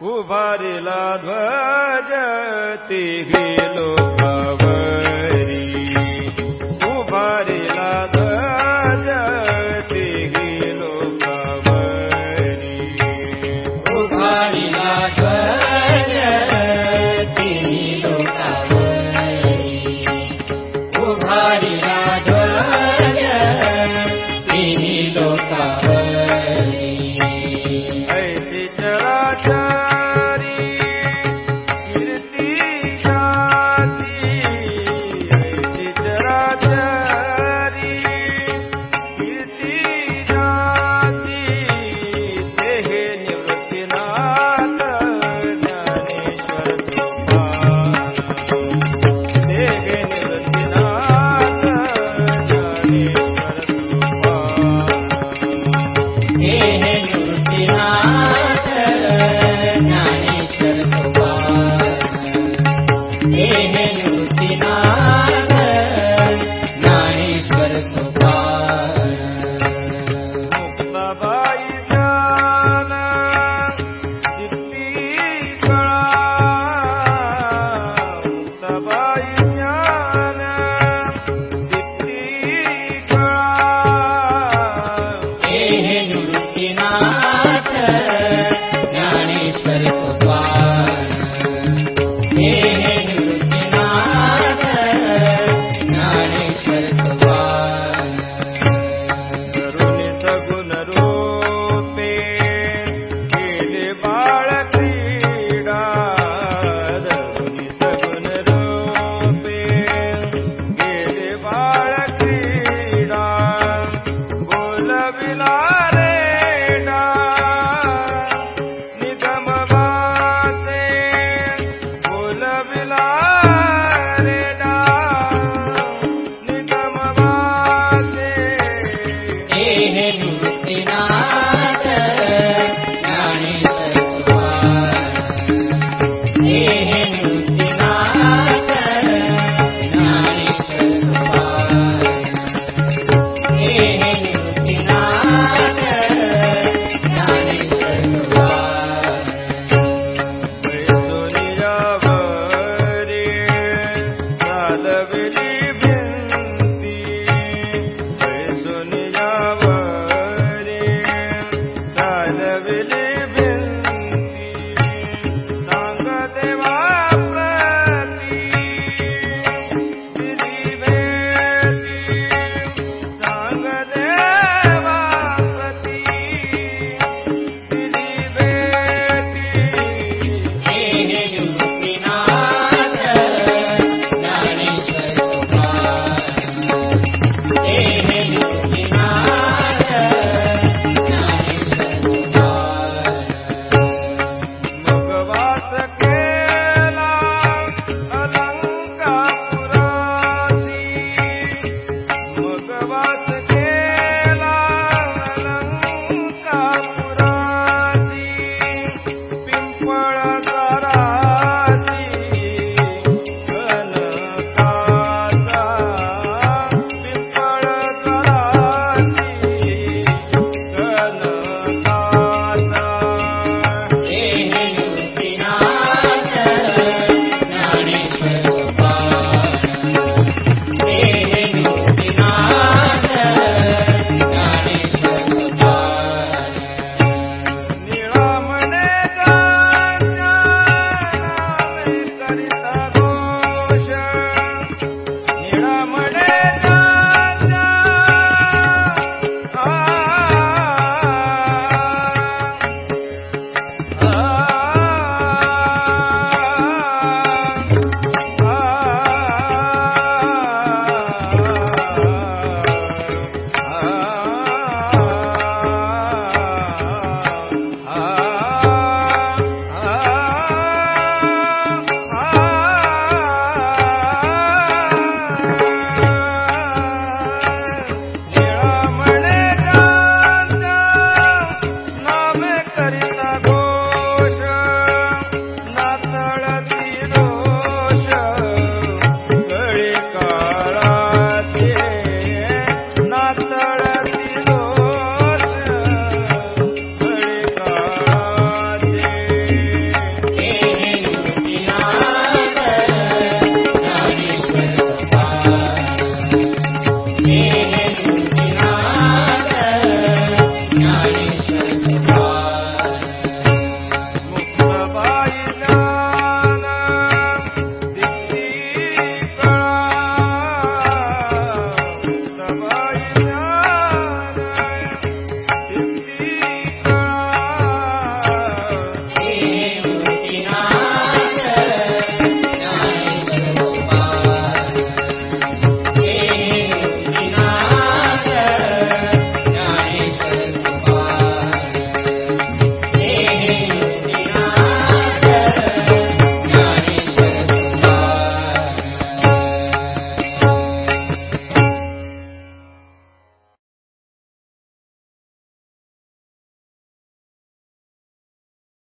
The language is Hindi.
उभारिला ध्वज तिघी लोकावरी उभारिला ध्वज तिघी लोकावरी उभारिला ध्वज तिन्ही लोकावरी उभारिला Yeah. मिला